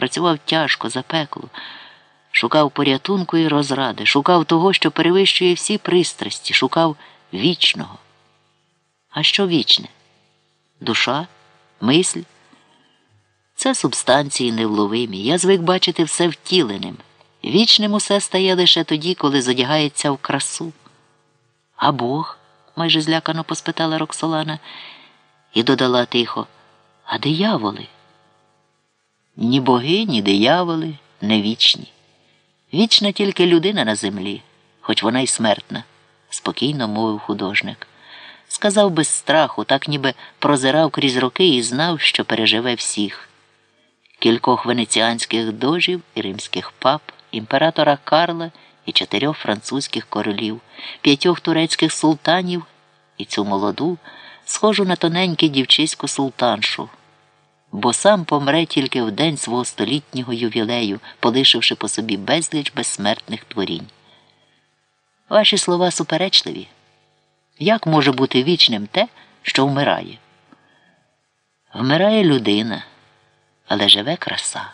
працював тяжко, запекло, шукав порятунку і розради, шукав того, що перевищує всі пристрасті, шукав вічного. А що вічне? Душа, мисль? Це субстанції невловимі. Я звик бачити все втіленим. Вічним усе стає лише тоді, коли задягається в красу. А Бог? майже злякано поспитала Роксолана і додала тихо, а дияволи? Ні боги, ні дияволи не вічні. Вічна тільки людина на землі, хоч вона й смертна, спокійно мовив художник. Сказав без страху, так ніби прозирав крізь роки і знав, що переживе всіх кількох венеціанських дожів і римських пап, імператора Карла і чотирьох французьких королів, п'ятьох турецьких султанів і цю молоду, схожу на тоненьку дівчиську султаншу, бо сам помре тільки в день свого столітнього ювілею, полишивши по собі безліч безсмертних творінь. Ваші слова суперечливі. Як може бути вічним те, що вмирає? Вмирає людина, але живе краса,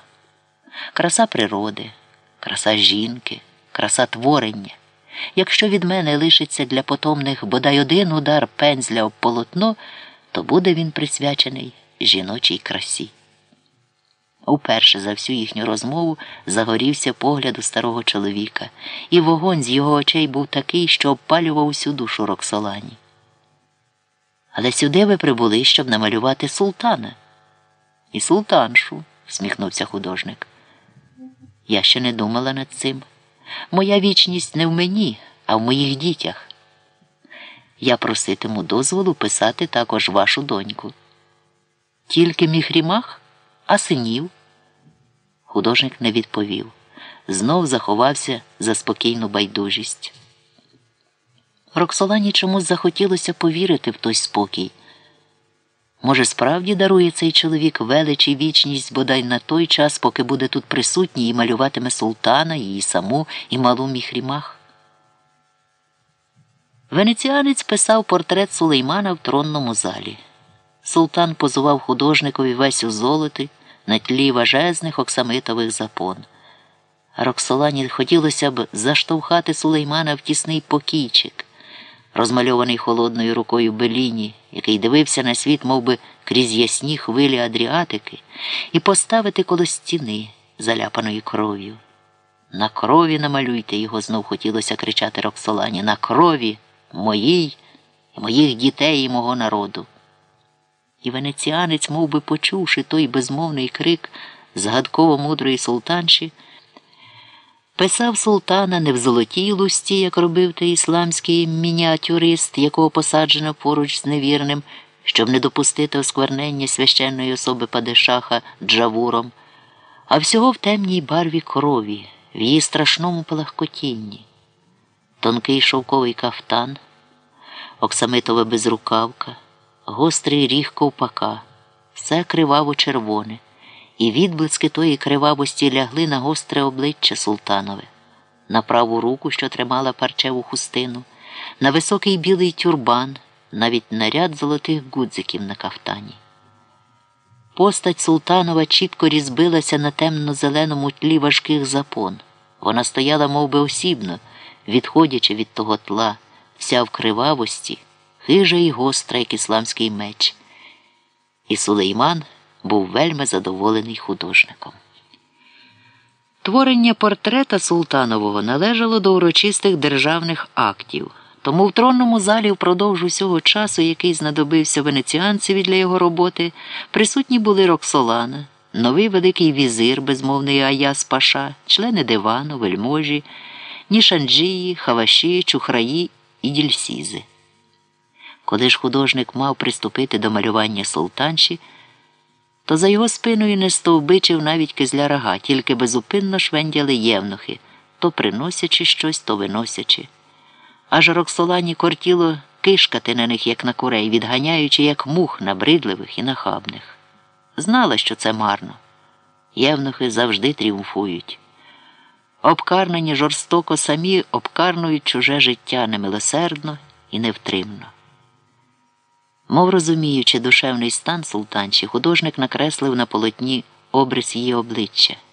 краса природи, краса жінки, краса творення. Якщо від мене лишиться для потомних бодай один удар пензля об полотно, то буде він присвячений жіночій красі. Уперше за всю їхню розмову загорівся погляд у старого чоловіка, і вогонь з його очей був такий, що обпалював усю душу Роксолані. Але сюди ви прибули, щоб намалювати султана. І султаншу, всміхнувся художник. Я ще не думала над цим. Моя вічність не в мені, а в моїх дітях. Я проситиму дозволу писати також вашу доньку. Тільки міхрімах, а синів. Художник не відповів. Знов заховався за спокійну байдужість. Роксолані чомусь захотілося повірити в той спокій. Може, справді дарує цей чоловік велич і вічність бодай на той час, поки буде тут присутній і малюватиме султана, її саму і малу міхрімах. Венеціанець писав портрет сулеймана в тронному залі. Султан позував художникові весь у золоті на тлі важезних оксамитових запон. Роксолані хотілося б заштовхати сулеймана в тісний покійчик розмальований холодною рукою Беліні, який дивився на світ мов би, крізь ясні хвилі Адріатики, і поставити коло стіни, заляпаної кров'ю. На крові намалюйте його, знов хотілося кричати Роксолані. На крові моїй моїх дітей і мого народу. І венеціанець, мов би, почувши той безмовний крик згадково мудрої султанші, Писав султана не в золотій лусті, як робив той ісламський мініатюрист, якого посаджено поруч з невірним, щоб не допустити осквернення священної особи Падишаха Джавуром, а всього в темній барві крові, в її страшному палахкотінні. Тонкий шовковий кафтан, оксамитова безрукавка, гострий ріг ковпака, все криваво червоне і відблиски тої кривавості лягли на гостре обличчя Султанове, на праву руку, що тримала парчеву хустину, на високий білий тюрбан, навіть на ряд золотих гудзиків на кафтані. Постать Султанова чітко різбилася на темно-зеленому тлі важких запон. Вона стояла мов би, осібно, відходячи від того тла, вся в кривавості, хижа і гостра, як ісламський меч. І Сулейман був вельми задоволений художником. Творення портрета Султанового належало до урочистих державних актів, тому в тронному залі впродовж усього часу, який знадобився венеціанцеві для його роботи, присутні були Роксолана, новий великий візир, безмовний Аяс Паша, члени дивану, вельможі, Нішанджії, Хаваші, Чухраї і Дільсізи. Коли ж художник мав приступити до малювання султанші, то за його спиною не стовбичив навіть кизля рога, тільки безупинно швендяли євнухи, то приносячи щось, то виносячи. Аж Роксолані кортіло кишкати на них, як на курей, відганяючи, як мух набридливих і нахабних. Знала, що це марно. Євнухи завжди тріумфують. Обкарнені жорстоко самі обкарнують чуже життя немилосердно і невтримно. Мов розуміючи душевний стан султанчі, художник накреслив на полотні обрис її обличчя.